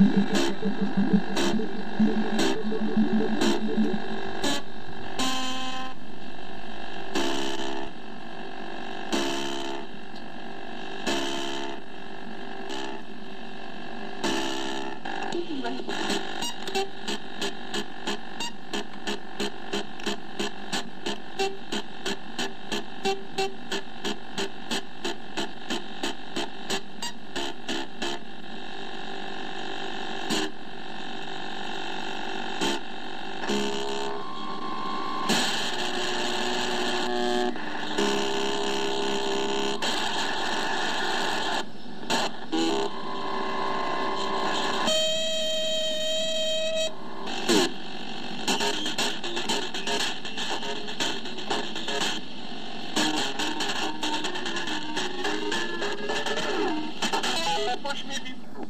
Pośmiewitku. Washington.